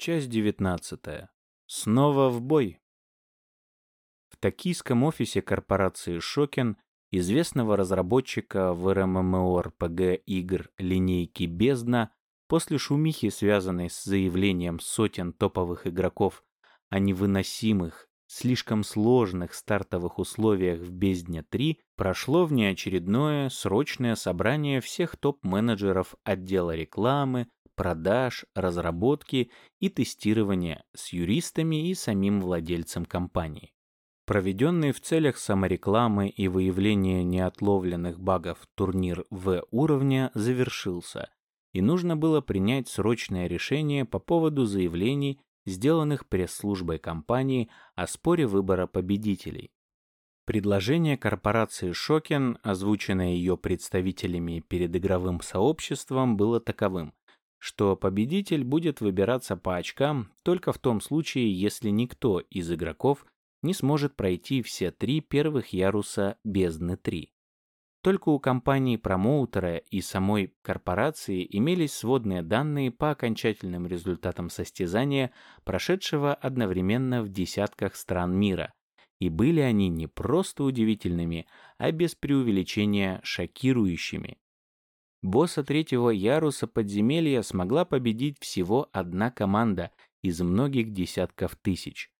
Часть 19. Снова в бой. В токийском офисе корпорации Шокен, известного разработчика в РММОРПГ игр линейки «Бездна», после шумихи, связанной с заявлением сотен топовых игроков о невыносимых, слишком сложных стартовых условиях в «Бездне 3», прошло внеочередное срочное собрание всех топ-менеджеров отдела рекламы, продаж, разработки и тестирования с юристами и самим владельцем компании. Проведенный в целях саморекламы и выявления неотловленных багов турнир В уровня завершился, и нужно было принять срочное решение по поводу заявлений, сделанных пресс-службой компании о споре выбора победителей. Предложение корпорации Шокен, озвученное ее представителями перед игровым сообществом, было таковым что победитель будет выбираться по очкам только в том случае, если никто из игроков не сможет пройти все три первых яруса бездны 3. Только у компании-промоутера и самой корпорации имелись сводные данные по окончательным результатам состязания, прошедшего одновременно в десятках стран мира, и были они не просто удивительными, а без преувеличения шокирующими. Босса третьего яруса подземелья смогла победить всего одна команда из многих десятков тысяч.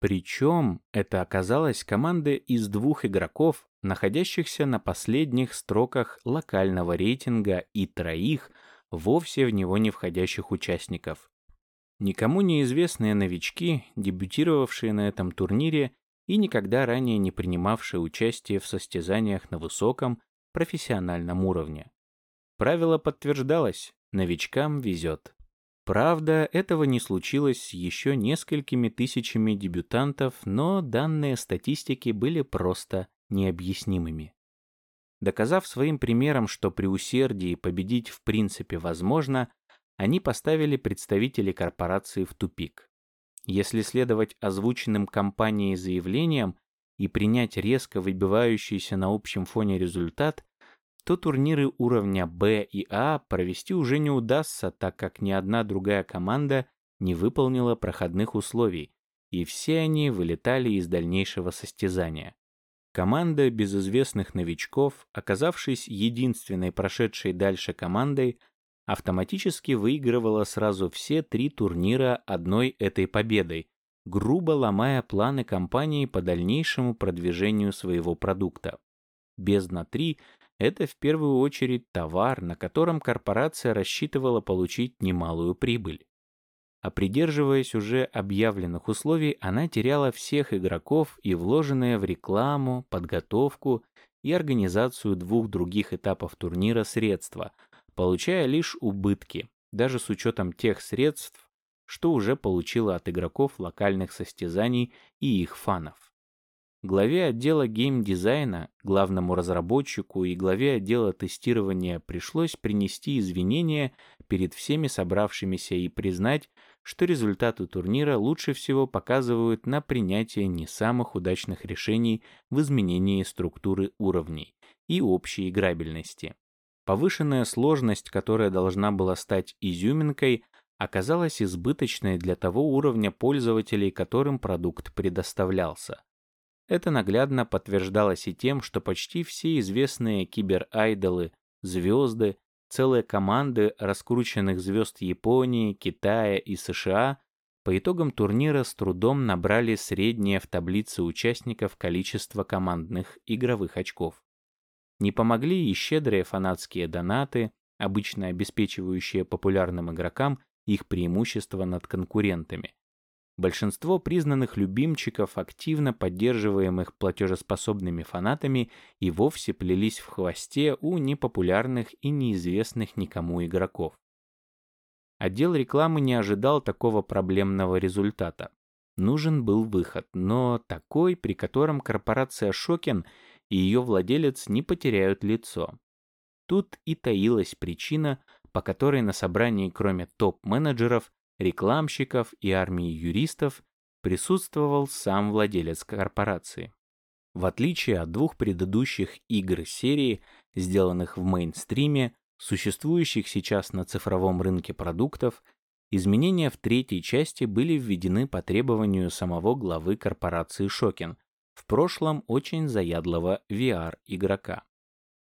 Причем это оказалась команда из двух игроков, находящихся на последних строках локального рейтинга и троих, вовсе в него не входящих участников. Никому неизвестные новички, дебютировавшие на этом турнире и никогда ранее не принимавшие участие в состязаниях на высоком профессиональном уровне. Правило подтверждалось, новичкам везет. Правда, этого не случилось с еще несколькими тысячами дебютантов, но данные статистики были просто необъяснимыми. Доказав своим примером, что при усердии победить в принципе возможно, они поставили представителей корпорации в тупик. Если следовать озвученным компанией заявлениям и принять резко выбивающийся на общем фоне результат, то турниры уровня Б и А провести уже не удастся, так как ни одна другая команда не выполнила проходных условий, и все они вылетали из дальнейшего состязания. Команда безызвестных новичков, оказавшись единственной прошедшей дальше командой, автоматически выигрывала сразу все три турнира одной этой победой, грубо ломая планы компании по дальнейшему продвижению своего продукта. Бездна-3 это в первую очередь товар, на котором корпорация рассчитывала получить немалую прибыль. А придерживаясь уже объявленных условий, она теряла всех игроков и вложенные в рекламу, подготовку и организацию двух других этапов турнира средства, получая лишь убытки, даже с учетом тех средств, что уже получила от игроков локальных состязаний и их фанов. Главе отдела геймдизайна, главному разработчику и главе отдела тестирования пришлось принести извинения перед всеми собравшимися и признать, что результаты турнира лучше всего показывают на принятие не самых удачных решений в изменении структуры уровней и общей играбельности. Повышенная сложность, которая должна была стать изюминкой, оказалась избыточной для того уровня пользователей, которым продукт предоставлялся. Это наглядно подтверждалось и тем, что почти все известные киберайдолы, звезды, целые команды раскрученных звезд Японии, Китая и США по итогам турнира с трудом набрали среднее в таблице участников количество командных игровых очков. Не помогли и щедрые фанатские донаты, обычно обеспечивающие популярным игрокам их преимущество над конкурентами, Большинство признанных любимчиков, активно поддерживаемых платежеспособными фанатами, и вовсе плелись в хвосте у непопулярных и неизвестных никому игроков. Отдел рекламы не ожидал такого проблемного результата. Нужен был выход, но такой, при котором корпорация Шокен и ее владелец не потеряют лицо. Тут и таилась причина, по которой на собрании кроме топ-менеджеров рекламщиков и армии юристов присутствовал сам владелец корпорации. В отличие от двух предыдущих игр серии, сделанных в мейнстриме, существующих сейчас на цифровом рынке продуктов, Изменения в третьей части были введены по требованию самого главы корпорации Шокин, в прошлом очень заядлого VR-игрока.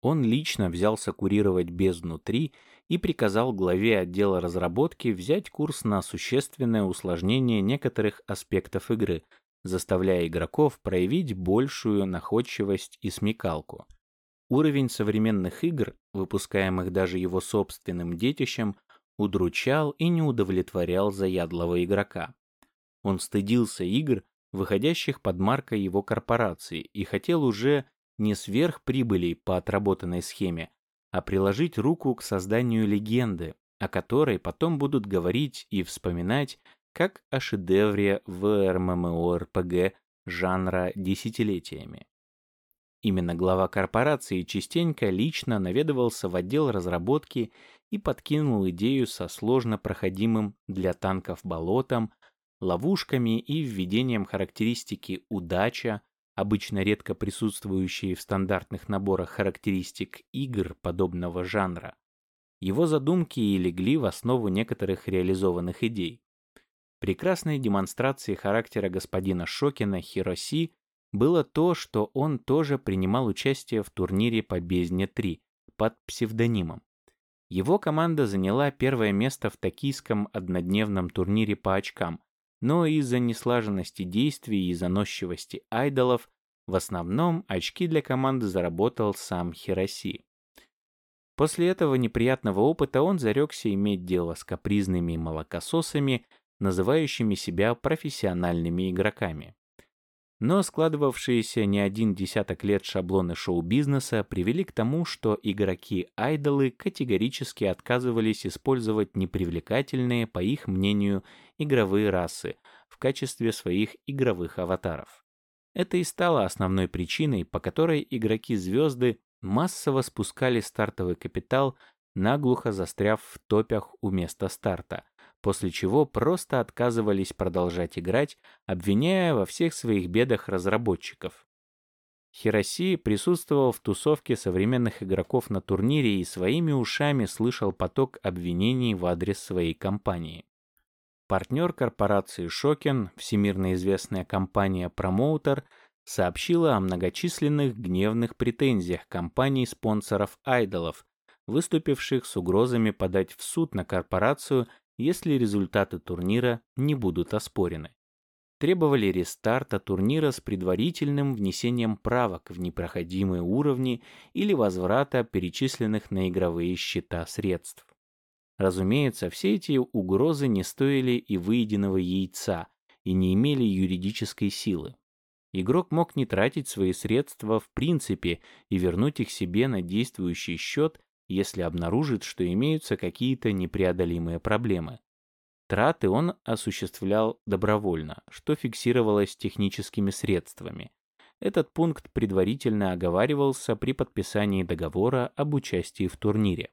Он лично взялся курировать бездну 3 и приказал главе отдела разработки взять курс на существенное усложнение некоторых аспектов игры, заставляя игроков проявить большую находчивость и смекалку. Уровень современных игр, выпускаемых даже его собственным детищем, удручал и не удовлетворял заядлого игрока. Он стыдился игр, выходящих под маркой его корпорации, и хотел уже не сверхприбылей по отработанной схеме, а приложить руку к созданию легенды, о которой потом будут говорить и вспоминать как о шедевре в РММО-РПГ жанра десятилетиями. Именно глава корпорации частенько лично наведывался в отдел разработки и подкинул идею со сложно проходимым для танков болотом, ловушками и введением характеристики «удача», обычно редко присутствующие в стандартных наборах характеристик игр подобного жанра. Его задумки и легли в основу некоторых реализованных идей. Прекрасной демонстрацией характера господина Шокина Хироси было то, что он тоже принимал участие в турнире по Бездне 3 под псевдонимом. Его команда заняла первое место в токийском однодневном турнире по очкам, но из-за неслаженности действий и заносчивости айдолов в основном очки для команды заработал сам Хироси. После этого неприятного опыта он зарекся иметь дело с капризными молокососами, называющими себя профессиональными игроками. Но складывавшиеся не один десяток лет шаблоны шоу-бизнеса привели к тому, что игроки-айдолы категорически отказывались использовать непривлекательные, по их мнению, игровые расы в качестве своих игровых аватаров. Это и стало основной причиной, по которой игроки-звезды массово спускали стартовый капитал, наглухо застряв в топях у места старта, после чего просто отказывались продолжать играть, обвиняя во всех своих бедах разработчиков. Хироси присутствовал в тусовке современных игроков на турнире и своими ушами слышал поток обвинений в адрес своей компании. Партнер корпорации Шокен, всемирно известная компания Promoter, сообщила о многочисленных гневных претензиях компаний-спонсоров айдолов, выступивших с угрозами подать в суд на корпорацию если результаты турнира не будут оспорены. Требовали рестарта турнира с предварительным внесением правок в непроходимые уровни или возврата перечисленных на игровые счета средств. Разумеется, все эти угрозы не стоили и выеденного яйца и не имели юридической силы. Игрок мог не тратить свои средства в принципе и вернуть их себе на действующий счет если обнаружит, что имеются какие-то непреодолимые проблемы. Траты он осуществлял добровольно, что фиксировалось техническими средствами. Этот пункт предварительно оговаривался при подписании договора об участии в турнире.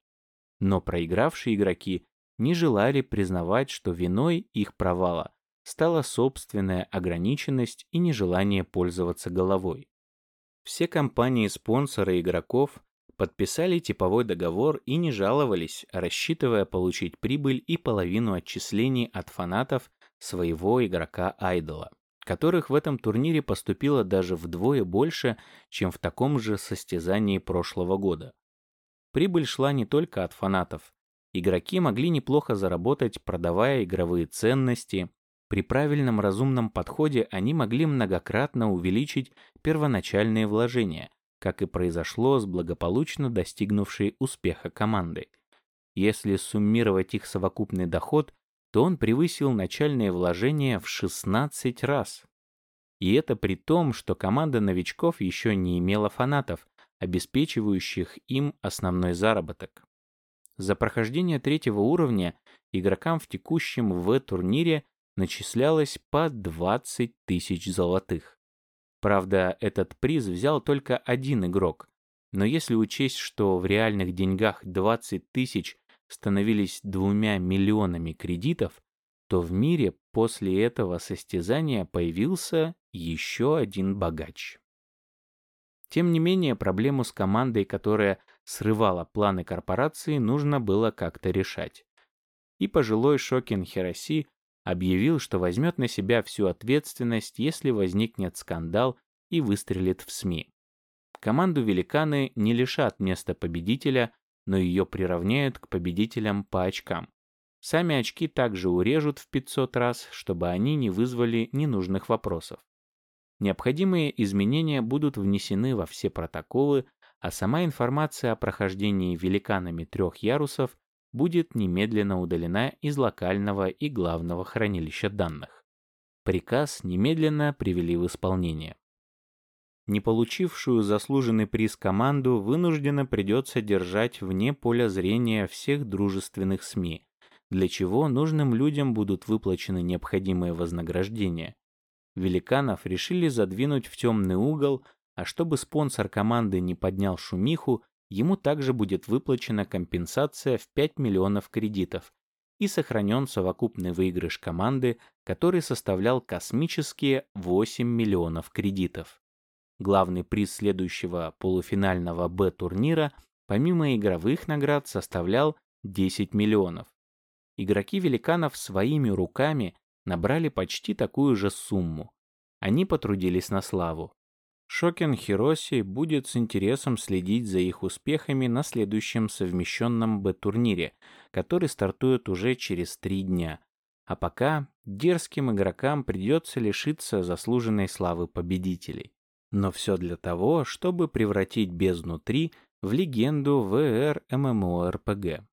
Но проигравшие игроки не желали признавать, что виной их провала стала собственная ограниченность и нежелание пользоваться головой. Все компании-спонсоры игроков подписали типовой договор и не жаловались, рассчитывая получить прибыль и половину отчислений от фанатов своего игрока-айдола, которых в этом турнире поступило даже вдвое больше, чем в таком же состязании прошлого года. Прибыль шла не только от фанатов. Игроки могли неплохо заработать, продавая игровые ценности. При правильном разумном подходе они могли многократно увеличить первоначальные вложения – как и произошло с благополучно достигнувшей успеха командой. Если суммировать их совокупный доход, то он превысил начальные вложения в 16 раз. И это при том, что команда новичков еще не имела фанатов, обеспечивающих им основной заработок. За прохождение третьего уровня игрокам в текущем В-турнире начислялось по 20 тысяч золотых. Правда, этот приз взял только один игрок. Но если учесть, что в реальных деньгах 20 тысяч становились двумя миллионами кредитов, то в мире после этого состязания появился еще один богач. Тем не менее, проблему с командой, которая срывала планы корпорации, нужно было как-то решать. и пожилой Шокин Хироси объявил, что возьмет на себя всю ответственность, если возникнет скандал и выстрелит в СМИ. Команду «Великаны» не лишат места победителя, но ее приравняют к победителям по очкам. Сами очки также урежут в 500 раз, чтобы они не вызвали ненужных вопросов. Необходимые изменения будут внесены во все протоколы, а сама информация о прохождении великанами трех ярусов будет немедленно удалена из локального и главного хранилища данных. Приказ немедленно привели в исполнение. Не получившую заслуженный приз команду вынужденно придется держать вне поля зрения всех дружественных СМИ, для чего нужным людям будут выплачены необходимые вознаграждения. Великанов решили задвинуть в темный угол, а чтобы спонсор команды не поднял шумиху, ему также будет выплачена компенсация в 5 миллионов кредитов и сохранен совокупный выигрыш команды, который составлял космические 8 миллионов кредитов. Главный приз следующего полуфинального Б-турнира помимо игровых наград составлял 10 миллионов. Игроки великанов своими руками набрали почти такую же сумму. Они потрудились на славу. Шокен Хироси будет с интересом следить за их успехами на следующем совмещенном Б-турнире, который стартует уже через три дня. А пока дерзким игрокам придется лишиться заслуженной славы победителей. Но все для того, чтобы превратить бездну 3 в легенду ВР ММОРПГ.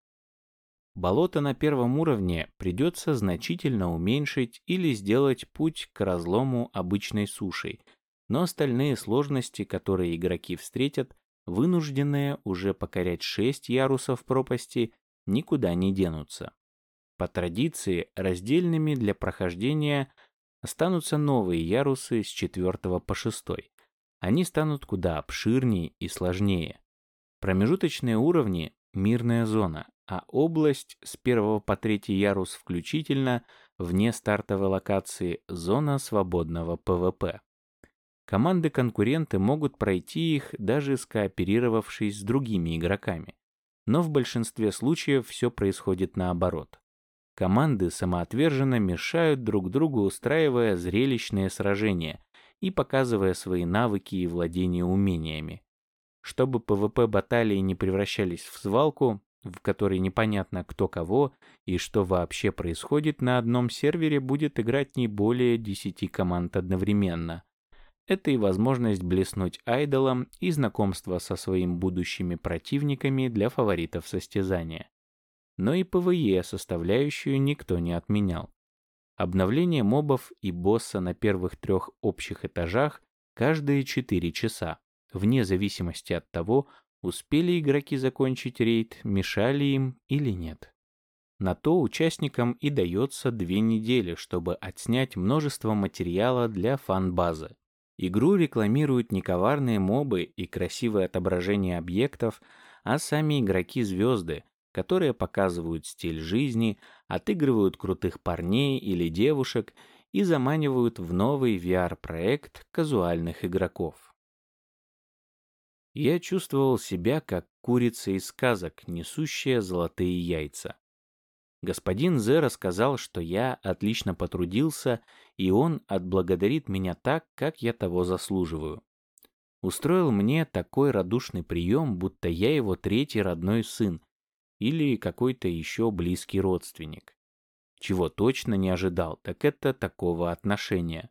Болото на первом уровне придется значительно уменьшить или сделать путь к разлому обычной сушей – но остальные сложности, которые игроки встретят, вынужденные уже покорять шесть ярусов пропасти, никуда не денутся. По традиции, раздельными для прохождения останутся новые ярусы с четвертого по шестой. Они станут куда обширнее и сложнее. Промежуточные уровни – мирная зона, а область с первого по третий ярус включительно вне стартовой локации – зона свободного PvP. Команды-конкуренты могут пройти их, даже скооперировавшись с другими игроками. Но в большинстве случаев все происходит наоборот. Команды самоотверженно мешают друг другу, устраивая зрелищные сражения и показывая свои навыки и владение умениями. Чтобы PvP-баталии не превращались в свалку, в которой непонятно кто кого и что вообще происходит, на одном сервере будет играть не более 10 команд одновременно – это и возможность блеснуть айдолом и знакомство со своими будущими противниками для фаворитов состязания. Но и PvE составляющую никто не отменял. Обновление мобов и босса на первых трех общих этажах каждые 4 часа, вне зависимости от того, успели игроки закончить рейд, мешали им или нет. На то участникам и дается две недели, чтобы отснять множество материала для фан-базы. Игру рекламируют не коварные мобы и красивое отображение объектов, а сами игроки-звезды, которые показывают стиль жизни, отыгрывают крутых парней или девушек и заманивают в новый VR-проект казуальных игроков. Я чувствовал себя как курица из сказок, несущая золотые яйца. Господин Зе рассказал, что я отлично потрудился, и он отблагодарит меня так, как я того заслуживаю. Устроил мне такой радушный прием, будто я его третий родной сын или какой-то еще близкий родственник. Чего точно не ожидал, так это такого отношения.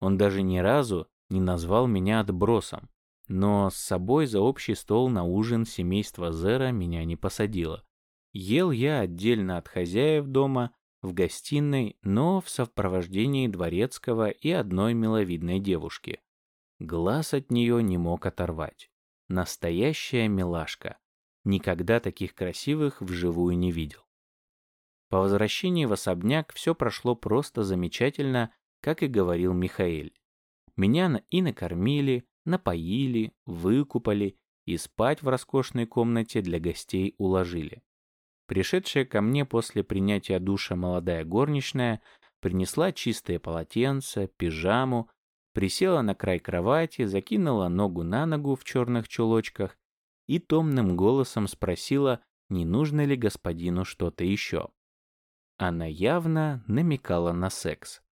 Он даже ни разу не назвал меня отбросом, но с собой за общий стол на ужин семейства Зера меня не посадило. Ел я отдельно от хозяев дома, в гостиной, но в сопровождении дворецкого и одной миловидной девушки. Глаз от нее не мог оторвать. Настоящая милашка. Никогда таких красивых вживую не видел. По возвращении в особняк все прошло просто замечательно, как и говорил Михаэль. Меня и накормили, напоили, выкупали и спать в роскошной комнате для гостей уложили. Пришедшая ко мне после принятия душа молодая горничная принесла чистое полотенце, пижаму, присела на край кровати, закинула ногу на ногу в черных чулочках и томным голосом спросила, не нужно ли господину что-то еще. она явно намекала на секс.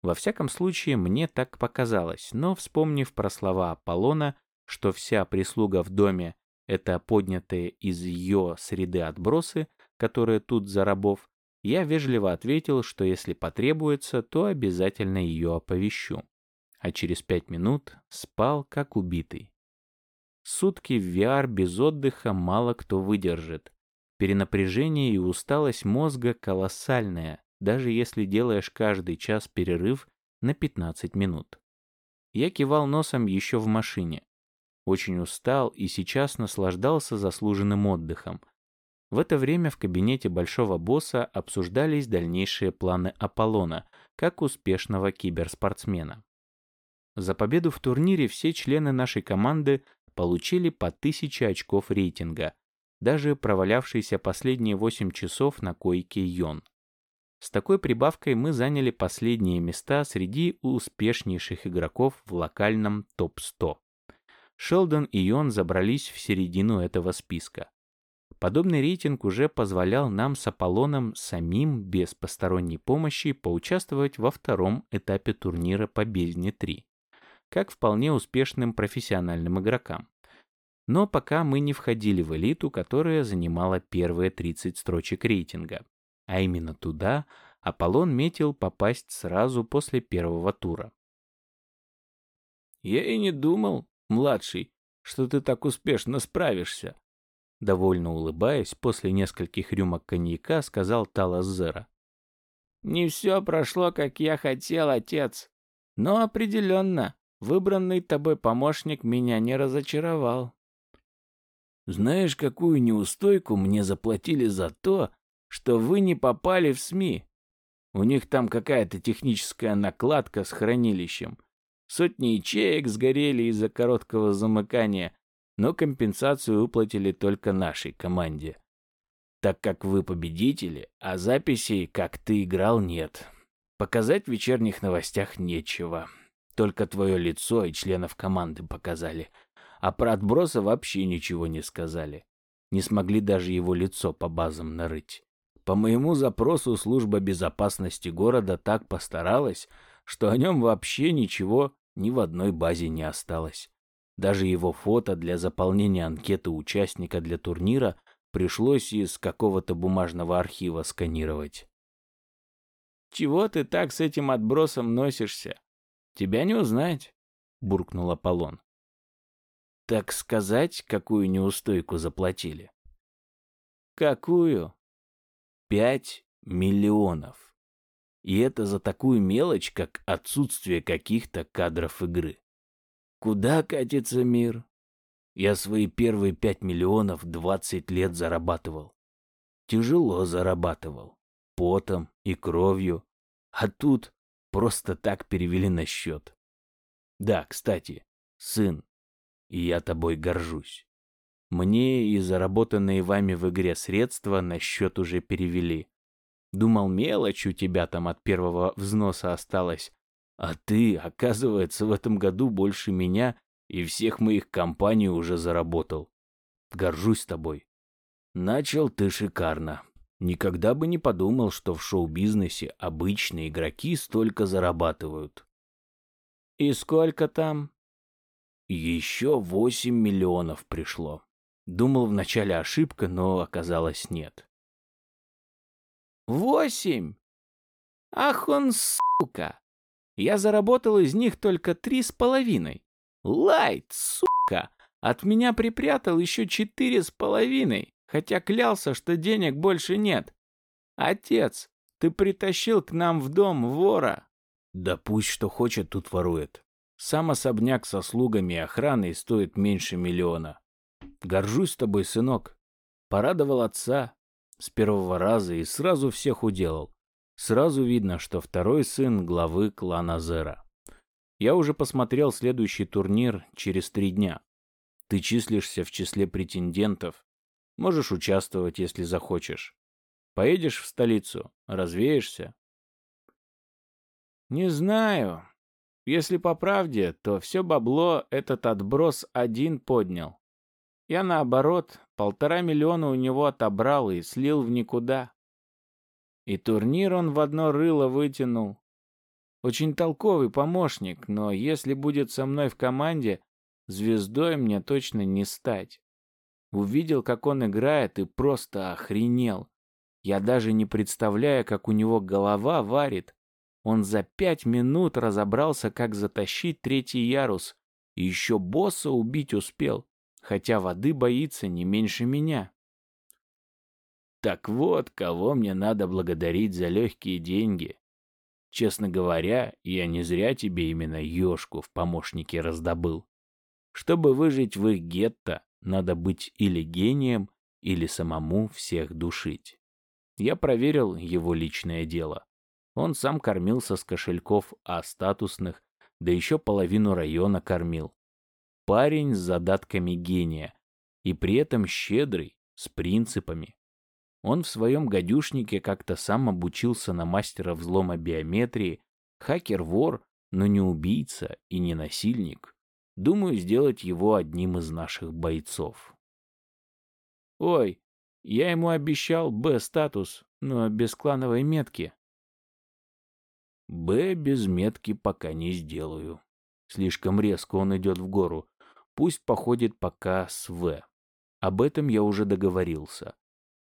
Во всяком случае, мне так показалось, но, вспомнив про слова Аполлона, что вся прислуга в доме — это поднятые из ее среды отбросы, которые тут за рабов, я вежливо ответил, что если потребуется, то обязательно ее оповещу. А через пять минут спал как убитый. Сутки в VR без отдыха мало кто выдержит. Перенапряжение и усталость мозга колоссальная, даже если делаешь каждый час перерыв на 15 минут. Я кивал носом еще в машине. Очень устал и сейчас наслаждался заслуженным отдыхом. В это время в кабинете большого босса обсуждались дальнейшие планы Аполлона, как успешного киберспортсмена. За победу в турнире все члены нашей команды получили по 1000 очков рейтинга, даже провалявшийся последние 8 часов на койке Йон. С такой прибавкой мы заняли последние места среди успешнейших игроков в локальном топ-100. Шелдон и Йон забрались в середину этого списка. Подобный рейтинг уже позволял нам с Аполлоном самим без посторонней помощи поучаствовать во втором этапе турнира по Бездне-3, как вполне успешным профессиональным игрокам. Но пока мы не входили в элиту, которая занимала первые 30 строчек рейтинга, а именно туда Аполлон метил попасть сразу после первого тура. «Я и не думал, младший, что ты так успешно справишься», довольно улыбаясь, после нескольких рюмок коньяка сказал Талас Зера. «Не все прошло, как я хотел, отец. Но определенно, выбранный тобой помощник меня не разочаровал». «Знаешь, какую неустойку мне заплатили за то, что вы не попали в СМИ. У них там какая-то техническая накладка с хранилищем. Сотни ячеек сгорели из-за короткого замыкания, но компенсацию выплатили только нашей команде. Так как вы победители, а записей, как ты играл, нет. Показать в вечерних новостях нечего. Только твое лицо и членов команды показали. А про отброса вообще ничего не сказали. Не смогли даже его лицо по базам нарыть. По моему запросу служба безопасности города так постаралась, что о нем вообще ничего ни в одной базе не осталось. Даже его фото для заполнения анкеты участника для турнира пришлось из какого-то бумажного архива сканировать. «Чего ты так с этим отбросом носишься? Тебя не узнать», — буркнул Аполлон. «Так сказать, какую неустойку заплатили?» «Какую?» Пять миллионов. И это за такую мелочь, как отсутствие каких-то кадров игры. Куда катится мир? Я свои первые пять миллионов двадцать лет зарабатывал. Тяжело зарабатывал. Потом и кровью. А тут просто так перевели на счет. Да, кстати, сын, и я тобой горжусь. Мне и заработанные вами в игре средства на счет уже перевели. Думал, мелочь у тебя там от первого взноса осталась. А ты, оказывается, в этом году больше меня и всех моих компаний уже заработал. Горжусь тобой. Начал ты шикарно. Никогда бы не подумал, что в шоу-бизнесе обычные игроки столько зарабатывают. И сколько там? Еще восемь миллионов пришло. Думал вначале ошибка, но оказалось нет. «Восемь! Ах он, сука! Я заработал из них только три с половиной. Лайт, сука! От меня припрятал еще четыре с половиной, хотя клялся, что денег больше нет. Отец, ты притащил к нам в дом вора!» «Да пусть что хочет, тут ворует. Сам особняк со слугами и охраной стоит меньше миллиона. Горжусь тобой, сынок. Порадовал отца с первого раза и сразу всех уделал. Сразу видно, что второй сын главы клана Зера. Я уже посмотрел следующий турнир через три дня. Ты числишься в числе претендентов. Можешь участвовать, если захочешь. Поедешь в столицу, развеешься? Не знаю. Если по правде, то все бабло этот отброс один поднял. Я, наоборот, полтора миллиона у него отобрал и слил в никуда. И турнир он в одно рыло вытянул. Очень толковый помощник, но если будет со мной в команде, звездой мне точно не стать. Увидел, как он играет, и просто охренел. Я даже не представляю, как у него голова варит. Он за пять минут разобрался, как затащить третий ярус, и еще босса убить успел, хотя воды боится не меньше меня. Так вот, кого мне надо благодарить за легкие деньги. Честно говоря, я не зря тебе именно ёшку в помощнике раздобыл. Чтобы выжить в их гетто, надо быть или гением, или самому всех душить. Я проверил его личное дело. Он сам кормился с кошельков А статусных, да еще половину района кормил. Парень с задатками гения, и при этом щедрый, с принципами. Он в своем гадюшнике как-то сам обучился на мастера взлома биометрии, хакер-вор, но не убийца и не насильник. Думаю, сделать его одним из наших бойцов. Ой, я ему обещал Б-статус, но без клановой метки. Б без метки пока не сделаю. Слишком резко он идет в гору. Пусть походит пока с В. Об этом я уже договорился.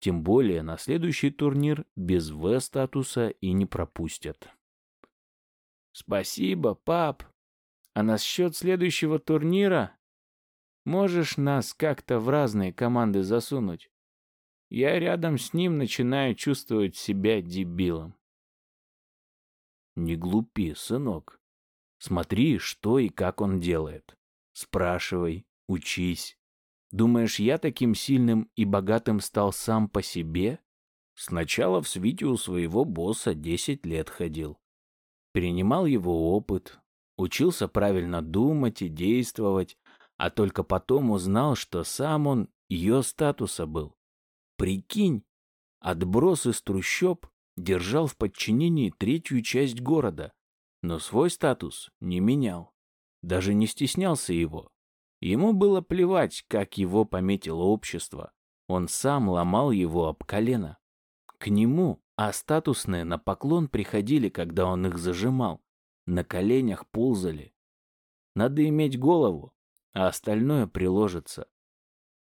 Тем более на следующий турнир без В статуса и не пропустят. Спасибо, пап. А насчет следующего турнира? Можешь нас как-то в разные команды засунуть? Я рядом с ним начинаю чувствовать себя дебилом. Не глупи, сынок. Смотри, что и как он делает. Спрашивай, учись. Думаешь, я таким сильным и богатым стал сам по себе? Сначала в свите у своего босса десять лет ходил. Перенимал его опыт, учился правильно думать и действовать, а только потом узнал, что сам он ее статуса был. Прикинь, отброс из трущоб держал в подчинении третью часть города, но свой статус не менял, даже не стеснялся его. Ему было плевать, как его пометило общество, он сам ломал его об колено. К нему, а статусные на поклон приходили, когда он их зажимал, на коленях ползали. Надо иметь голову, а остальное приложится.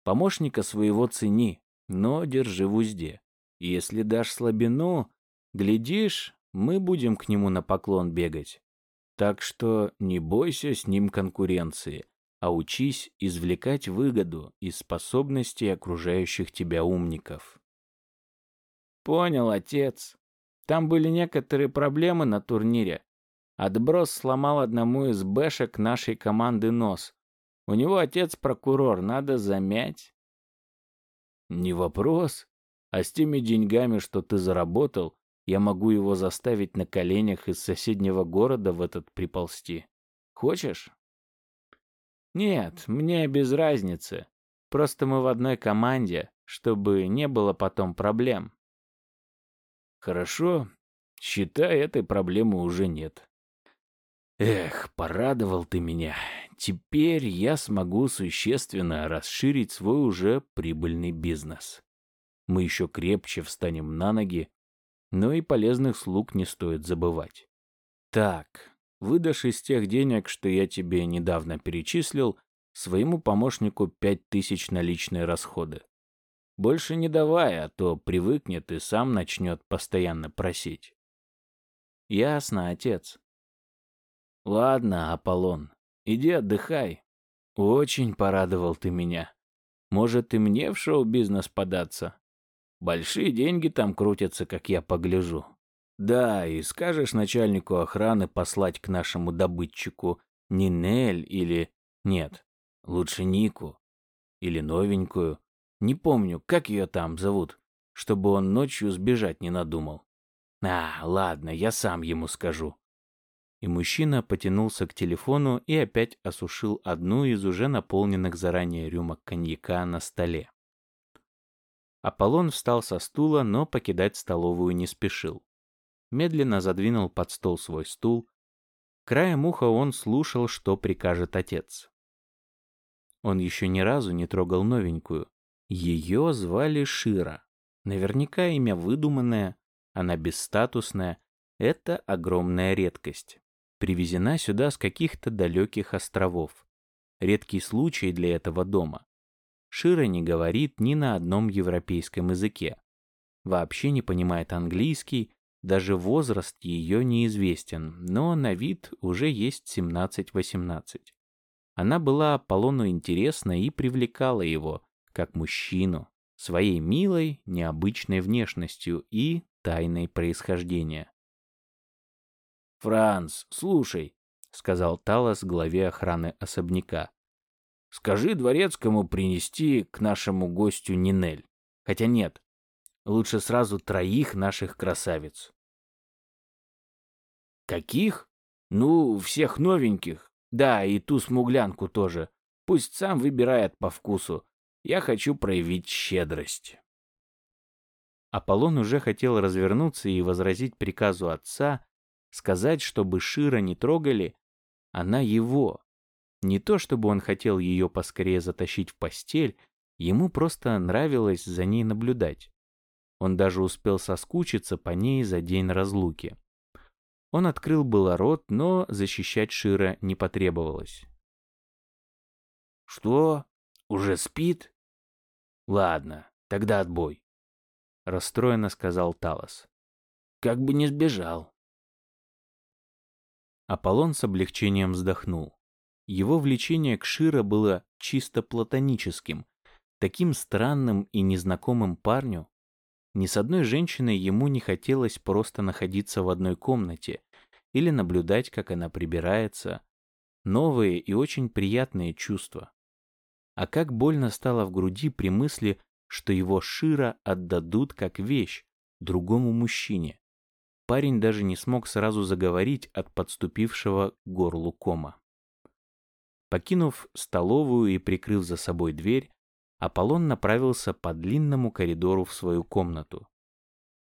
Помощника своего цени, но держи в узде. Если дашь слабину, глядишь, мы будем к нему на поклон бегать. Так что не бойся с ним конкуренции, а учись извлекать выгоду из способностей окружающих тебя умников. Понял, отец. Там были некоторые проблемы на турнире. Отброс сломал одному из бэшек нашей команды нос. У него отец прокурор, надо замять. Не вопрос. А с теми деньгами, что ты заработал, я могу его заставить на коленях из соседнего города в этот приползти. Хочешь? Нет, мне без разницы. Просто мы в одной команде, чтобы не было потом проблем. Хорошо. Считай, этой проблемы уже нет. Эх, порадовал ты меня. Теперь я смогу существенно расширить свой уже прибыльный бизнес. Мы еще крепче встанем на ноги, но и полезных слуг не стоит забывать. Так, выдашь из тех денег, что я тебе недавно перечислил, своему помощнику пять тысяч на личные расходы. Больше не давай, а то привыкнет и сам начнет постоянно просить. Ясно, отец. Ладно, Аполлон, Иди отдыхай. Очень порадовал ты меня. Может, и мне в шоу-бизнес податься? Большие деньги там крутятся, как я погляжу. Да, и скажешь начальнику охраны послать к нашему добытчику Нинель или... Нет, лучше Нику. Или новенькую. Не помню, как ее там зовут, чтобы он ночью сбежать не надумал. А, ладно, я сам ему скажу и мужчина потянулся к телефону и опять осушил одну из уже наполненных заранее рюмок коньяка на столе. Аполлон встал со стула, но покидать столовую не спешил. Медленно задвинул под стол свой стул. Краем уха он слушал, что прикажет отец. Он еще ни разу не трогал новенькую. Ее звали Шира. Наверняка имя выдуманное, она бесстатусная, это огромная редкость. Привезена сюда с каких-то далеких островов. Редкий случай для этого дома. Шира не говорит ни на одном европейском языке. Вообще не понимает английский, даже возраст ее неизвестен, но на вид уже есть 17-18. Она была Аполлону интересна и привлекала его, как мужчину, своей милой, необычной внешностью и тайной происхождения. «Франц, слушай», — сказал Талос главе охраны особняка. «Скажи дворецкому принести к нашему гостю Нинель. Хотя нет, лучше сразу троих наших красавиц». «Каких? Ну, всех новеньких. Да, и ту смуглянку тоже. Пусть сам выбирает по вкусу. Я хочу проявить щедрость». Аполлон уже хотел развернуться и возразить приказу отца, сказать, чтобы Шира не трогали, она его. Не то, чтобы он хотел ее поскорее затащить в постель, ему просто нравилось за ней наблюдать. Он даже успел соскучиться по ней за день разлуки. Он открыл было рот, но защищать Шира не потребовалось. «Что? Уже спит? Ладно, тогда отбой», — расстроенно сказал Талос. «Как бы не сбежал». Аполлон с облегчением вздохнул. Его влечение к Шира было чисто платоническим, таким странным и незнакомым парню. Ни с одной женщиной ему не хотелось просто находиться в одной комнате или наблюдать, как она прибирается. Новые и очень приятные чувства. А как больно стало в груди при мысли, что его Шира отдадут как вещь другому мужчине. Парень даже не смог сразу заговорить от подступившего к горлу кома. Покинув столовую и прикрыв за собой дверь, Аполлон направился по длинному коридору в свою комнату.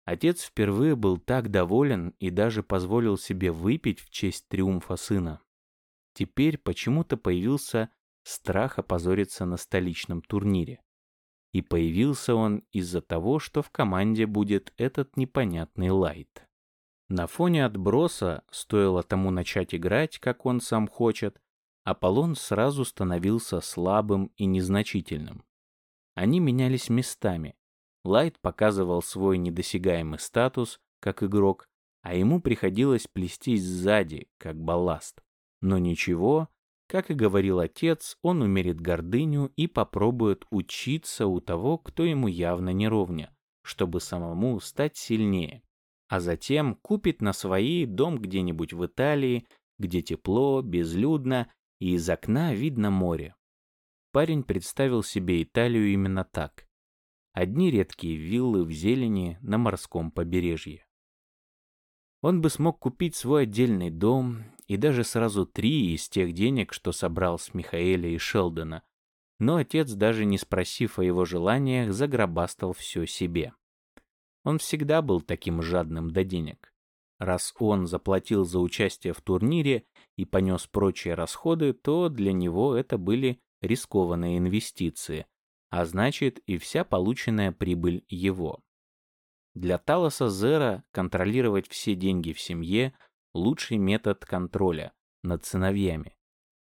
Отец впервые был так доволен и даже позволил себе выпить в честь триумфа сына. Теперь почему-то появился страх опозориться на столичном турнире. И появился он из-за того, что в команде будет этот непонятный Лайт. На фоне отброса, стоило тому начать играть, как он сам хочет, Аполлон сразу становился слабым и незначительным. Они менялись местами. Лайт показывал свой недосягаемый статус, как игрок, а ему приходилось плестись сзади, как балласт. Но ничего, как и говорил отец, он умерит гордыню и попробует учиться у того, кто ему явно не ровня, чтобы самому стать сильнее а затем купит на свои дом где-нибудь в Италии, где тепло, безлюдно и из окна видно море. Парень представил себе Италию именно так. Одни редкие виллы в зелени на морском побережье. Он бы смог купить свой отдельный дом и даже сразу три из тех денег, что собрал с Михаэля и Шелдона, но отец, даже не спросив о его желаниях, загробастал все себе. Он всегда был таким жадным до денег. Раз он заплатил за участие в турнире и понес прочие расходы, то для него это были рискованные инвестиции, а значит и вся полученная прибыль его. Для Талоса Зера контролировать все деньги в семье – лучший метод контроля над сыновьями.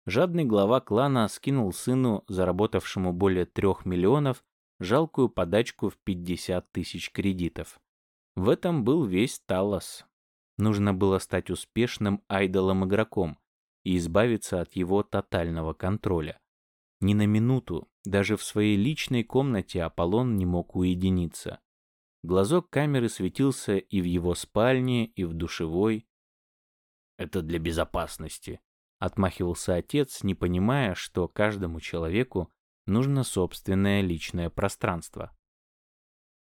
Жадный глава клана скинул сыну, заработавшему более трех миллионов, жалкую подачку в 50 тысяч кредитов. В этом был весь Талос. Нужно было стать успешным айдолом-игроком и избавиться от его тотального контроля. Ни на минуту, даже в своей личной комнате Аполлон не мог уединиться. Глазок камеры светился и в его спальне, и в душевой. «Это для безопасности», — отмахивался отец, не понимая, что каждому человеку нужно собственное личное пространство.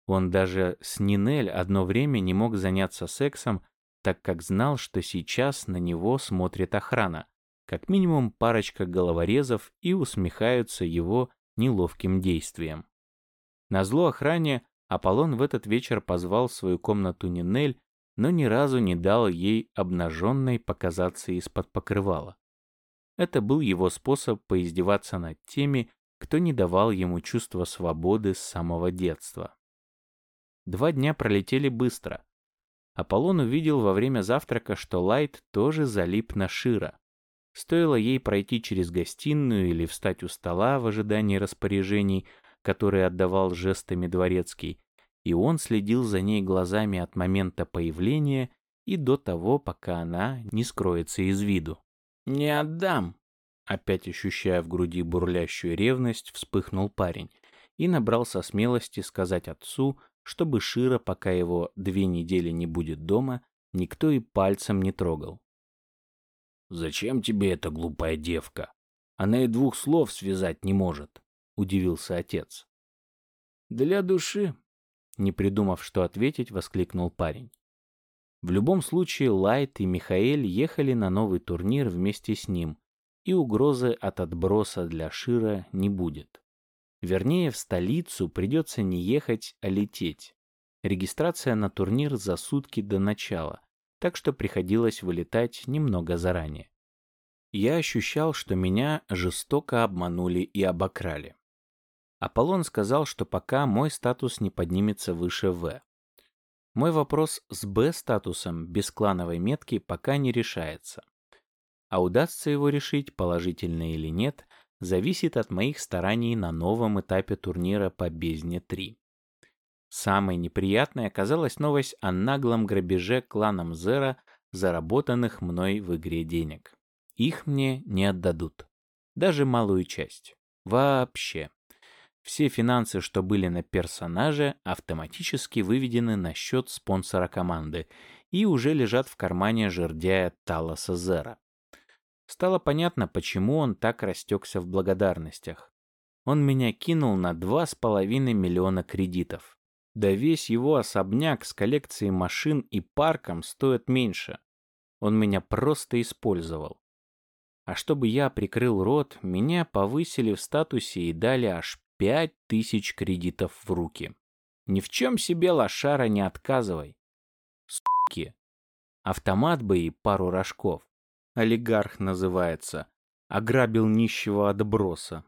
Он даже с Нинель одно время не мог заняться сексом, так как знал, что сейчас на него смотрит охрана, как минимум парочка головорезов и усмехаются его неловким действиям. На зло охране Аполлон в этот вечер позвал в свою комнату Нинель, но ни разу не дал ей обнаженной показаться из-под покрывала. Это был его способ поиздеваться над теми, кто не давал ему чувства свободы с самого детства. Два дня пролетели быстро. Аполлон увидел во время завтрака, что Лайт тоже залип на Шира. Стоило ей пройти через гостиную или встать у стола в ожидании распоряжений, которые отдавал жестами дворецкий, и он следил за ней глазами от момента появления и до того, пока она не скроется из виду. «Не отдам!» Опять ощущая в груди бурлящую ревность, вспыхнул парень и набрался смелости сказать отцу, чтобы Шира, пока его две недели не будет дома, никто и пальцем не трогал. «Зачем тебе эта глупая девка? Она и двух слов связать не может», — удивился отец. «Для души», — не придумав, что ответить, воскликнул парень. В любом случае, Лайт и Михаэль ехали на новый турнир вместе с ним, и угрозы от отброса для Шира не будет. Вернее, в столицу придется не ехать, а лететь. Регистрация на турнир за сутки до начала, так что приходилось вылетать немного заранее. Я ощущал, что меня жестоко обманули и обокрали. Аполлон сказал, что пока мой статус не поднимется выше В. Мой вопрос с Б-статусом без клановой метки пока не решается. А удастся его решить, положительно или нет, зависит от моих стараний на новом этапе турнира по Бездне 3. Самой неприятной оказалась новость о наглом грабеже кланом Зера заработанных мной в игре денег. Их мне не отдадут. Даже малую часть. Вообще. Все финансы, что были на персонаже, автоматически выведены на счет спонсора команды и уже лежат в кармане жердяя Талоса Зера. Стало понятно, почему он так растекся в благодарностях. Он меня кинул на два с половиной миллиона кредитов. Да весь его особняк с коллекцией машин и парком стоит меньше. Он меня просто использовал. А чтобы я прикрыл рот, меня повысили в статусе и дали аж Пять тысяч кредитов в руки. Ни в чем себе, лошара, не отказывай. Суки. Автомат бы и пару рожков. Олигарх называется. Ограбил нищего отброса.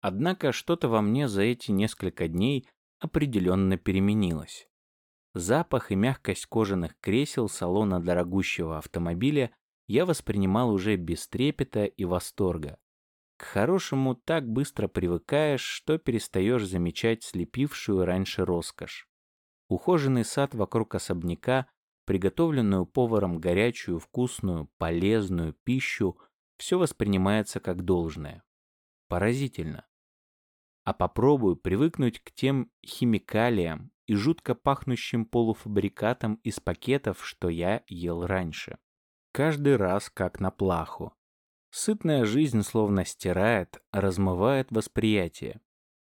Однако что-то во мне за эти несколько дней определенно переменилось. Запах и мягкость кожаных кресел салона дорогущего автомобиля я воспринимал уже без трепета и восторга. К хорошему так быстро привыкаешь, что перестаешь замечать слепившую раньше роскошь. Ухоженный сад вокруг особняка, приготовленную поваром горячую, вкусную, полезную пищу, все воспринимается как должное. Поразительно. А попробую привыкнуть к тем химикалиям и жутко пахнущим полуфабрикатам из пакетов, что я ел раньше. Каждый раз как на плаху. Сытная жизнь словно стирает, размывает восприятие.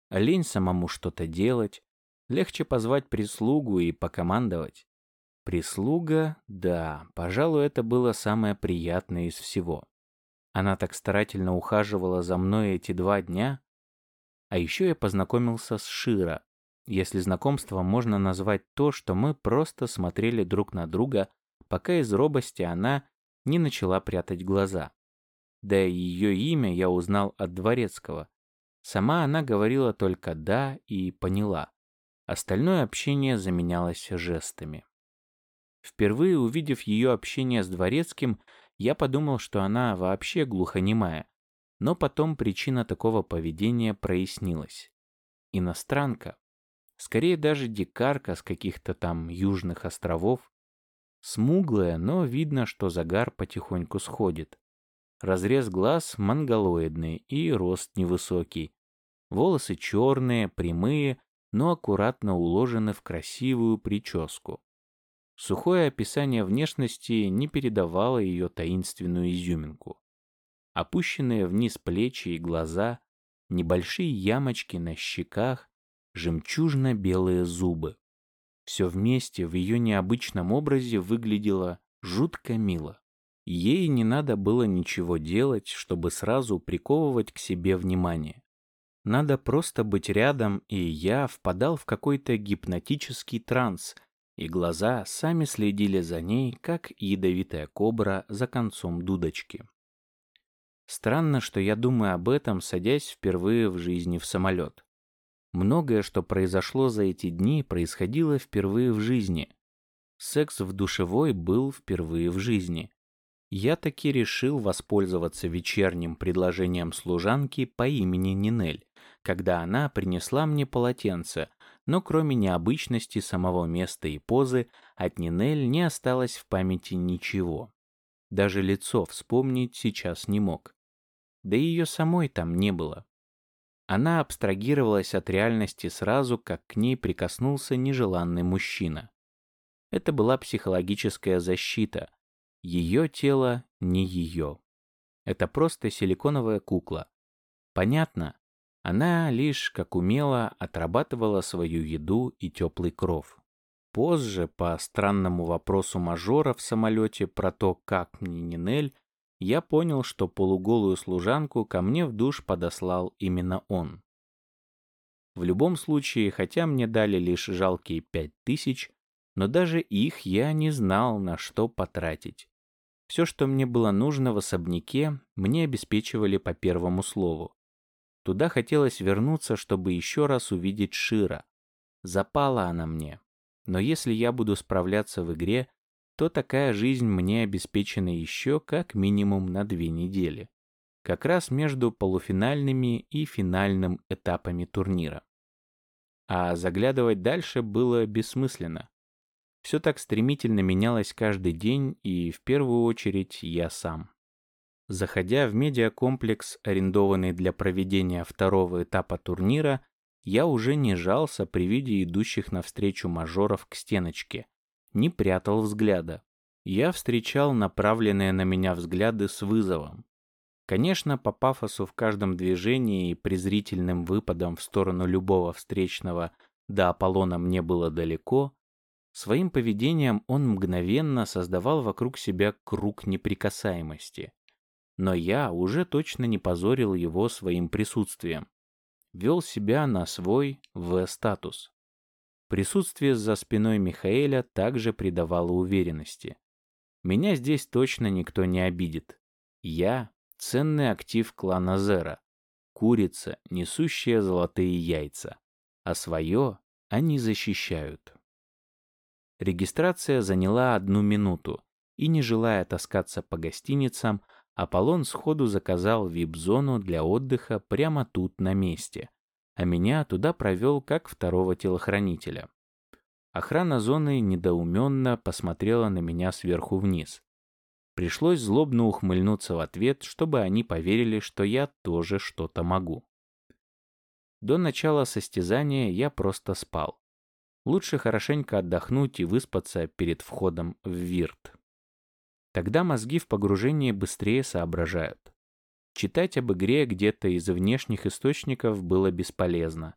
Лень самому что-то делать, легче позвать прислугу и покомандовать. Прислуга, да, пожалуй, это было самое приятное из всего. Она так старательно ухаживала за мной эти два дня. А еще я познакомился с Шира, если знакомством можно назвать то, что мы просто смотрели друг на друга, пока из робости она не начала прятать глаза. Да и ее имя я узнал от Дворецкого. Сама она говорила только «да» и «поняла». Остальное общение заменялось жестами. Впервые увидев ее общение с Дворецким, я подумал, что она вообще глухонемая. Но потом причина такого поведения прояснилась. Иностранка. Скорее даже дикарка с каких-то там южных островов. Смуглая, но видно, что загар потихоньку сходит. Разрез глаз монголоидный и рост невысокий. Волосы черные, прямые, но аккуратно уложены в красивую прическу. Сухое описание внешности не передавало ее таинственную изюминку. Опущенные вниз плечи и глаза, небольшие ямочки на щеках, жемчужно-белые зубы. Все вместе в ее необычном образе выглядело жутко мило. Ей не надо было ничего делать, чтобы сразу приковывать к себе внимание. Надо просто быть рядом, и я впадал в какой-то гипнотический транс, и глаза сами следили за ней, как ядовитая кобра за концом дудочки. Странно, что я думаю об этом, садясь впервые в жизни в самолет. Многое, что произошло за эти дни, происходило впервые в жизни. Секс в душевой был впервые в жизни. Я таки решил воспользоваться вечерним предложением служанки по имени Нинель, когда она принесла мне полотенце, но кроме необычности самого места и позы, от Нинель не осталось в памяти ничего. Даже лицо вспомнить сейчас не мог. Да и ее самой там не было. Она абстрагировалась от реальности сразу, как к ней прикоснулся нежеланный мужчина. Это была психологическая защита. Ее тело не ее. Это просто силиконовая кукла. Понятно, она лишь, как умела, отрабатывала свою еду и теплый кров. Позже, по странному вопросу мажора в самолете про то, как мне Нинель, я понял, что полуголую служанку ко мне в душ подослал именно он. В любом случае, хотя мне дали лишь жалкие пять тысяч, но даже их я не знал, на что потратить. Все, что мне было нужно в особняке, мне обеспечивали по первому слову. Туда хотелось вернуться, чтобы еще раз увидеть Шира. Запала она мне. Но если я буду справляться в игре, то такая жизнь мне обеспечена еще как минимум на две недели. Как раз между полуфинальными и финальным этапами турнира. А заглядывать дальше было бессмысленно. Все так стремительно менялось каждый день, и в первую очередь я сам. Заходя в медиакомплекс, арендованный для проведения второго этапа турнира, я уже не жался при виде идущих навстречу мажоров к стеночке, не прятал взгляда. Я встречал направленные на меня взгляды с вызовом. Конечно, по пафосу в каждом движении и презрительным выпадом в сторону любого встречного до Аполлона мне было далеко, своим поведением он мгновенно создавал вокруг себя круг неприкасаемости но я уже точно не позорил его своим присутствием. Вел себя на свой В-статус. Присутствие за спиной Михаэля также придавало уверенности. Меня здесь точно никто не обидит. Я — ценный актив клана Зера. Курица, несущая золотые яйца. А свое они защищают. Регистрация заняла одну минуту, и не желая таскаться по гостиницам, Аполлон сходу заказал вип-зону для отдыха прямо тут на месте, а меня туда провел как второго телохранителя. Охрана зоны недоуменно посмотрела на меня сверху вниз. Пришлось злобно ухмыльнуться в ответ, чтобы они поверили, что я тоже что-то могу. До начала состязания я просто спал. Лучше хорошенько отдохнуть и выспаться перед входом в Вирт. Тогда мозги в погружении быстрее соображают. Читать об игре где-то из внешних источников было бесполезно.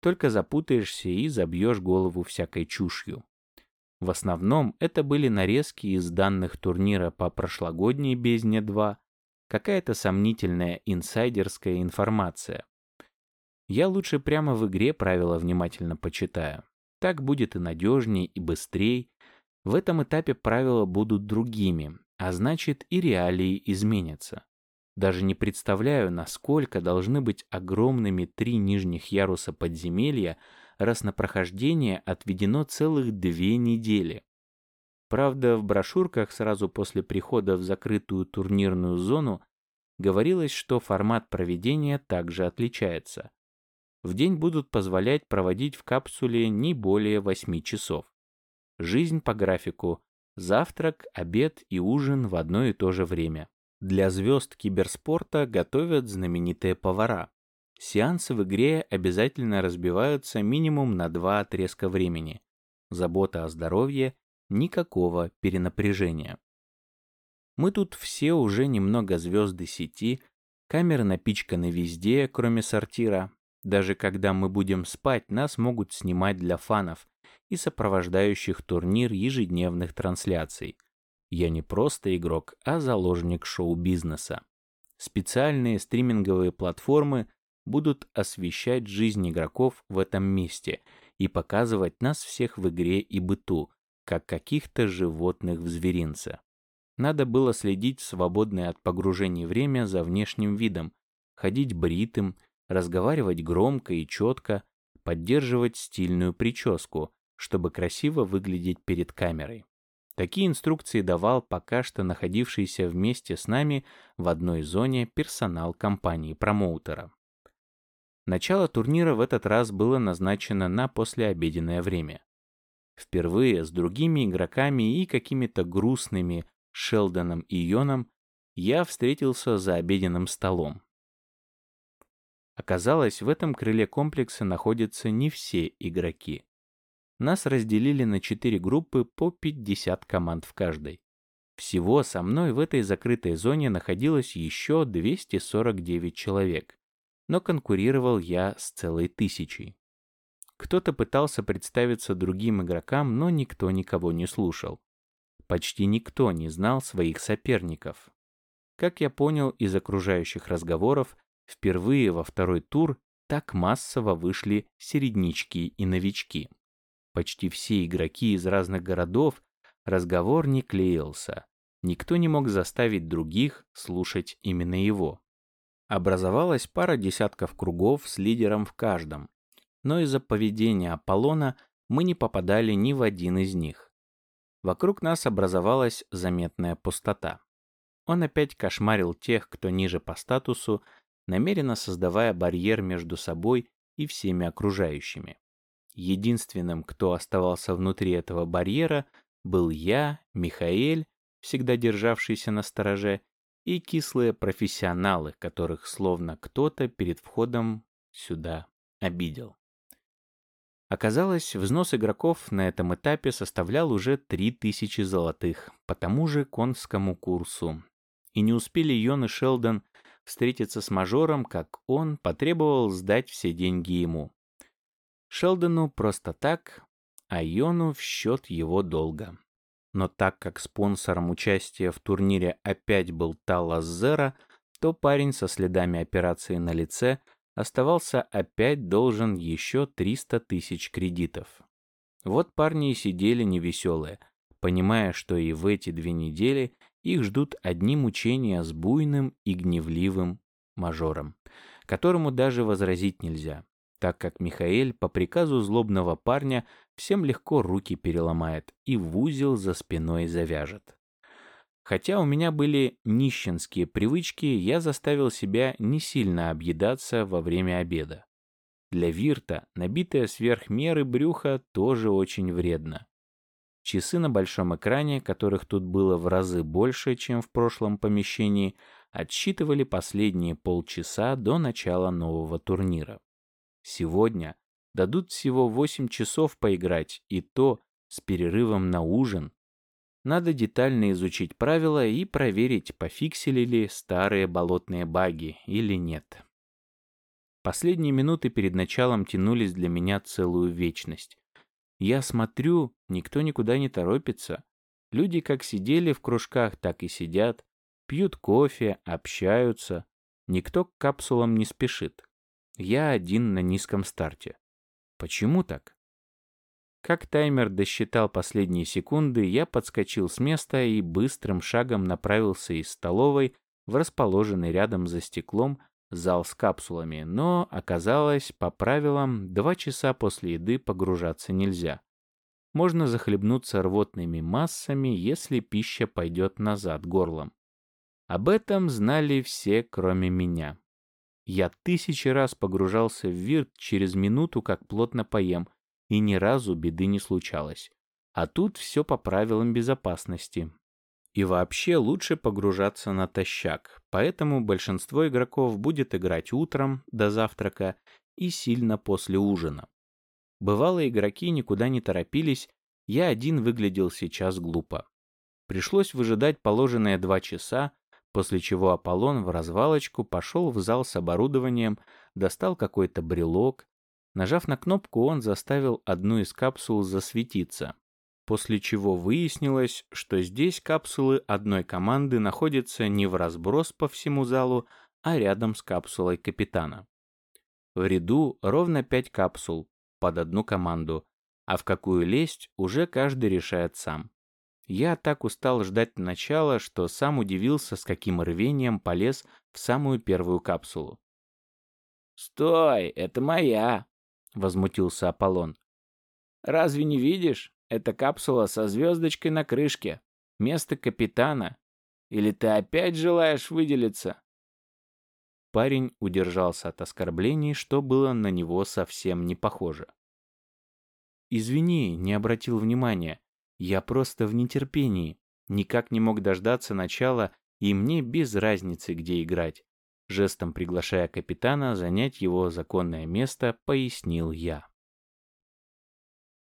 Только запутаешься и забьешь голову всякой чушью. В основном это были нарезки из данных турнира по прошлогодней «Бездне-2», какая-то сомнительная инсайдерская информация. Я лучше прямо в игре правила внимательно почитаю. Так будет и надежней, и быстрей, в этом этапе правила будут другими, а значит и реалии изменятся. Даже не представляю, насколько должны быть огромными три нижних яруса подземелья, раз на прохождение отведено целых две недели. Правда, в брошюрках сразу после прихода в закрытую турнирную зону говорилось, что формат проведения также отличается. В день будут позволять проводить в капсуле не более 8 часов. Жизнь по графику. Завтрак, обед и ужин в одно и то же время. Для звезд киберспорта готовят знаменитые повара. Сеансы в игре обязательно разбиваются минимум на два отрезка времени. Забота о здоровье, никакого перенапряжения. Мы тут все уже немного звезды сети, камеры напичканы везде, кроме сортира. Даже когда мы будем спать, нас могут снимать для фанов, и сопровождающих турнир ежедневных трансляций. Я не просто игрок, а заложник шоу-бизнеса. Специальные стриминговые платформы будут освещать жизнь игроков в этом месте и показывать нас всех в игре и быту, как каких-то животных в зверинце. Надо было следить в свободное от погружений время за внешним видом, ходить бритым, разговаривать громко и четко, поддерживать стильную прическу, чтобы красиво выглядеть перед камерой. Такие инструкции давал пока что находившийся вместе с нами в одной зоне персонал компании-промоутера. Начало турнира в этот раз было назначено на послеобеденное время. Впервые с другими игроками и какими-то грустными Шелдоном и Йоном я встретился за обеденным столом. Оказалось, в этом крыле комплекса находятся не все игроки. Нас разделили на четыре группы по 50 команд в каждой. Всего со мной в этой закрытой зоне находилось еще 249 человек, но конкурировал я с целой тысячей. Кто-то пытался представиться другим игрокам, но никто никого не слушал. Почти никто не знал своих соперников. Как я понял из окружающих разговоров, впервые во второй тур так массово вышли середнячки и новички. Почти все игроки из разных городов, разговор не клеился. Никто не мог заставить других слушать именно его. Образовалась пара десятков кругов с лидером в каждом, но из-за поведения Аполлона мы не попадали ни в один из них. Вокруг нас образовалась заметная пустота. Он опять кошмарил тех, кто ниже по статусу, намеренно создавая барьер между собой и всеми окружающими. Единственным, кто оставался внутри этого барьера, был я, Михаэль, всегда державшийся на стороже, и кислые профессионалы, которых словно кто-то перед входом сюда обидел. Оказалось, взнос игроков на этом этапе составлял уже 3000 золотых по тому же конскому курсу. И не успели Йон и Шелдон встретиться с мажором, как он потребовал сдать все деньги ему. Шелдону просто так, а Йону в счет его долга. Но так как спонсором участия в турнире опять был Талас Зера, то парень со следами операции на лице оставался опять должен еще 300 тысяч кредитов. Вот парни и сидели невеселые, понимая, что и в эти две недели их ждут одни мучения с буйным и гневливым мажором, которому даже возразить нельзя так как Михаэль по приказу злобного парня всем легко руки переломает и в узел за спиной завяжет. Хотя у меня были нищенские привычки, я заставил себя не сильно объедаться во время обеда. Для Вирта набитое сверх меры брюхо тоже очень вредно. Часы на большом экране, которых тут было в разы больше, чем в прошлом помещении, отсчитывали последние полчаса до начала нового турнира. Сегодня дадут всего 8 часов поиграть, и то с перерывом на ужин. Надо детально изучить правила и проверить, пофиксили ли старые болотные баги или нет. Последние минуты перед началом тянулись для меня целую вечность. Я смотрю, никто никуда не торопится. Люди как сидели в кружках, так и сидят, пьют кофе, общаются. Никто к капсулам не спешит. Я один на низком старте. Почему так? Как таймер досчитал последние секунды, я подскочил с места и быстрым шагом направился из столовой в расположенный рядом за стеклом зал с капсулами, но оказалось, по правилам, два часа после еды погружаться нельзя. Можно захлебнуться рвотными массами, если пища пойдет назад горлом. Об этом знали все, кроме меня. Я тысячи раз погружался в вирт через минуту, как плотно поем, и ни разу беды не случалось. А тут все по правилам безопасности. И вообще лучше погружаться натощак, поэтому большинство игроков будет играть утром, до завтрака и сильно после ужина. Бывалые игроки никуда не торопились, я один выглядел сейчас глупо. Пришлось выжидать положенные два часа, после чего Аполлон в развалочку пошел в зал с оборудованием, достал какой-то брелок. Нажав на кнопку, он заставил одну из капсул засветиться, после чего выяснилось, что здесь капсулы одной команды находятся не в разброс по всему залу, а рядом с капсулой капитана. В ряду ровно пять капсул под одну команду, а в какую лезть уже каждый решает сам. Я так устал ждать начала, что сам удивился, с каким рвением полез в самую первую капсулу. «Стой, это моя!» — возмутился Аполлон. Разве не видишь? Это капсула со звездочкой на крышке. Место капитана. Или ты опять желаешь выделиться?» Парень удержался от оскорблений, что было на него совсем не похоже. «Извини, не обратил внимания. Я просто в нетерпении. Никак не мог дождаться начала, и мне без разницы, где играть. Жестом приглашая капитана занять его законное место, пояснил я.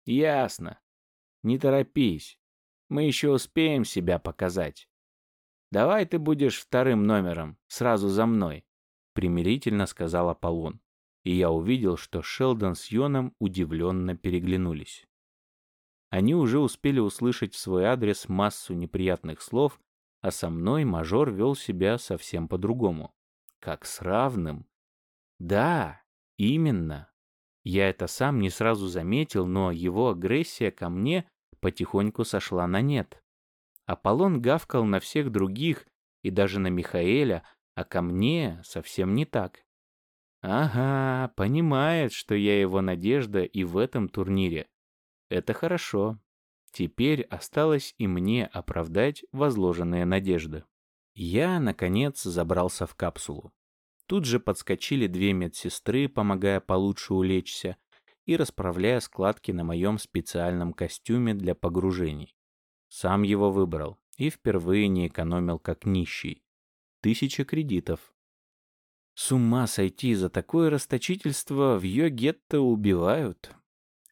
«Ясно. Не торопись. Мы еще успеем себя показать. Давай ты будешь вторым номером, сразу за мной», — примирительно сказал Аполлон. И я увидел, что Шелдон с Йоном удивленно переглянулись. Они уже успели услышать в свой адрес массу неприятных слов, а со мной мажор вел себя совсем по-другому как с равным. Да, именно. Я это сам не сразу заметил, но его агрессия ко мне потихоньку сошла на нет. Аполлон гавкал на всех других и даже на Михаэля, а ко мне совсем не так. Ага, понимает, что я его надежда и в этом турнире. Это хорошо. Теперь осталось и мне оправдать возложенные надежды. Я, наконец, забрался в капсулу. Тут же подскочили две медсестры, помогая получше улечься и расправляя складки на моем специальном костюме для погружений. Сам его выбрал и впервые не экономил как нищий. Тысяча кредитов. С ума сойти за такое расточительство в Йо-Гетто убивают.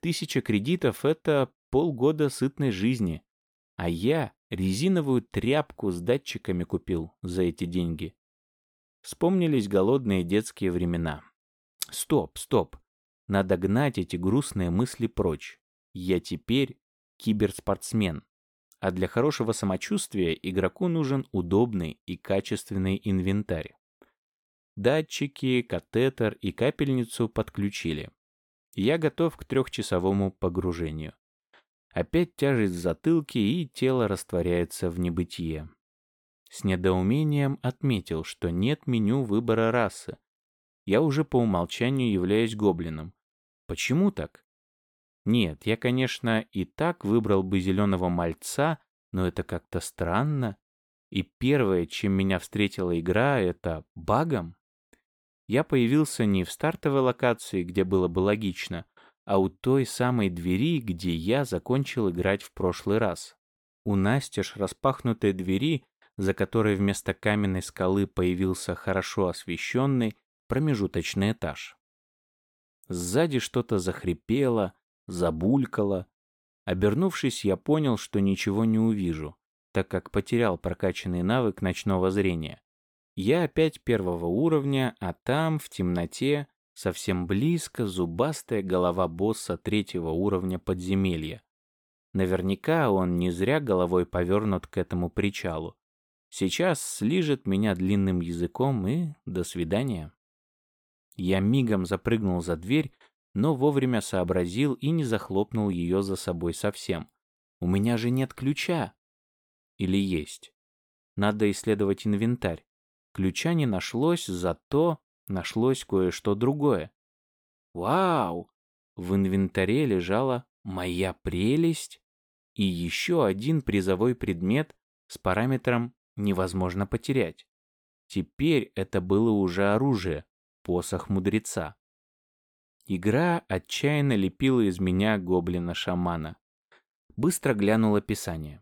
Тысяча кредитов — это полгода сытной жизни. А я резиновую тряпку с датчиками купил за эти деньги. Вспомнились голодные детские времена. Стоп, стоп. Надо гнать эти грустные мысли прочь. Я теперь киберспортсмен. А для хорошего самочувствия игроку нужен удобный и качественный инвентарь. Датчики, катетер и капельницу подключили. Я готов к трехчасовому погружению. Опять тяжесть в затылке, и тело растворяется в небытие. С недоумением отметил, что нет меню выбора расы. Я уже по умолчанию являюсь гоблином. Почему так? Нет, я, конечно, и так выбрал бы зеленого мальца, но это как-то странно. И первое, чем меня встретила игра, это багом. Я появился не в стартовой локации, где было бы логично, а у той самой двери, где я закончил играть в прошлый раз. У настежь распахнутой двери за которой вместо каменной скалы появился хорошо освещенный промежуточный этаж. Сзади что-то захрипело, забулькало. Обернувшись, я понял, что ничего не увижу, так как потерял прокачанный навык ночного зрения. Я опять первого уровня, а там, в темноте, совсем близко зубастая голова босса третьего уровня подземелья. Наверняка он не зря головой повернут к этому причалу. Сейчас слижет меня длинным языком и до свидания. Я мигом запрыгнул за дверь, но вовремя сообразил и не захлопнул ее за собой совсем. У меня же нет ключа. Или есть? Надо исследовать инвентарь. Ключа не нашлось, зато нашлось кое-что другое. Вау! В инвентаре лежала моя прелесть и еще один призовой предмет с параметром невозможно потерять. Теперь это было уже оружие, посох мудреца. Игра отчаянно лепила из меня гоблина-шамана. Быстро глянул описание.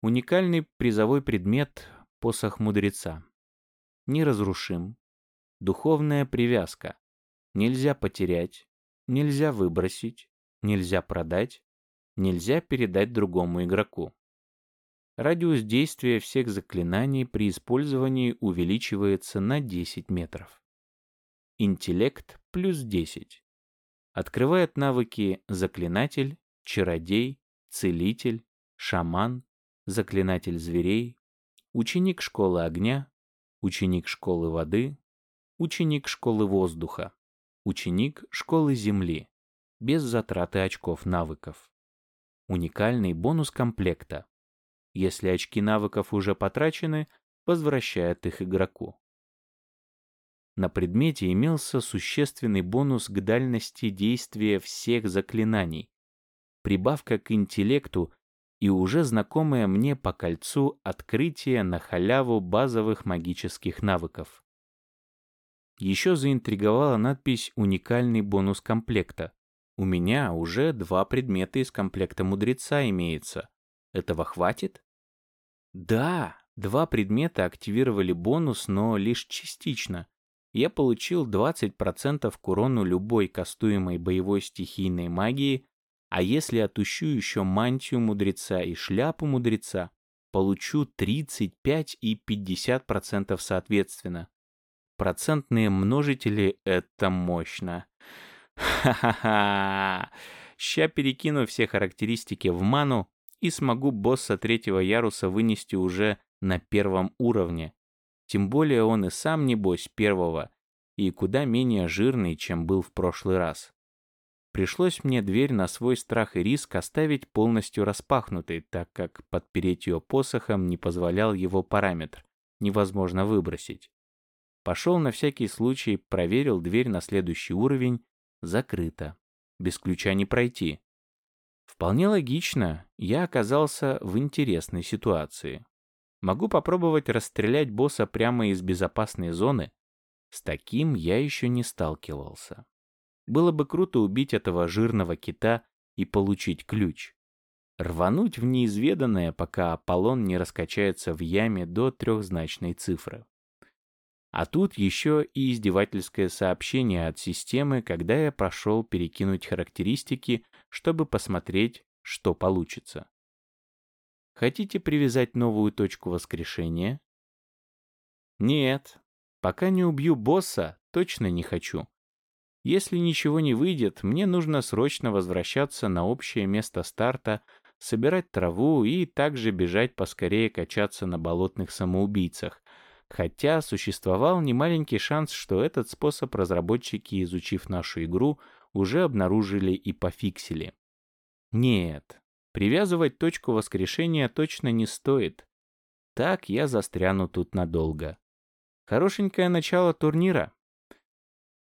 Уникальный призовой предмет — посох мудреца. Неразрушим. Духовная привязка. Нельзя потерять, нельзя выбросить, нельзя продать, нельзя передать другому игроку. Радиус действия всех заклинаний при использовании увеличивается на 10 метров. Интеллект плюс 10. Открывает навыки заклинатель, чародей, целитель, шаман, заклинатель зверей, ученик школы огня, ученик школы воды, ученик школы воздуха, ученик школы земли, без затраты очков навыков. Уникальный бонус комплекта если очки навыков уже потрачены, возвращает их игроку. на предмете имелся существенный бонус к дальности действия всех заклинаний, прибавка к интеллекту и уже знакомое мне по кольцу открытие на халяву базовых магических навыков. Еще заинтриговала надпись «Уникальный бонус комплекта». У меня уже два предмета из комплекта мудреца имеется. Этого хватит? Да, два предмета активировали бонус, но лишь частично. Я получил 20% к урону любой кастуемой боевой стихийной магии, а если отущу еще мантию мудреца и шляпу мудреца, получу 35 и 50% соответственно. Процентные множители — это мощно. Ха-ха-ха! Ща перекину все характеристики в ману и смогу босса третьего яруса вынести уже на первом уровне. Тем более он и сам, небось, первого, и куда менее жирный, чем был в прошлый раз. Пришлось мне дверь на свой страх и риск оставить полностью распахнутой, так как подпереть ее посохом не позволял его параметр, невозможно выбросить. Пошел на всякий случай, проверил дверь на следующий уровень, закрыто. Без ключа не пройти. Вполне логично, я оказался в интересной ситуации. Могу попробовать расстрелять босса прямо из безопасной зоны. С таким я еще не сталкивался. Было бы круто убить этого жирного кита и получить ключ. Рвануть в неизведанное, пока Аполлон не раскачается в яме до трехзначной цифры. А тут еще и издевательское сообщение от системы, когда я прошел перекинуть характеристики, чтобы посмотреть, что получится. Хотите привязать новую точку воскрешения? Нет, пока не убью босса, точно не хочу. Если ничего не выйдет, мне нужно срочно возвращаться на общее место старта, собирать траву и также бежать поскорее качаться на болотных самоубийцах, Хотя существовал немаленький шанс, что этот способ разработчики, изучив нашу игру, уже обнаружили и пофиксили. Нет, привязывать точку воскрешения точно не стоит. Так я застряну тут надолго. Хорошенькое начало турнира.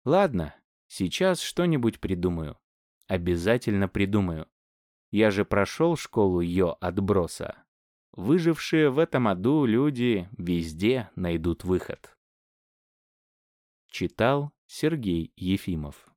Ладно, сейчас что-нибудь придумаю. Обязательно придумаю. Я же прошел школу Йо отброса. Выжившие в этом аду люди везде найдут выход. Читал Сергей Ефимов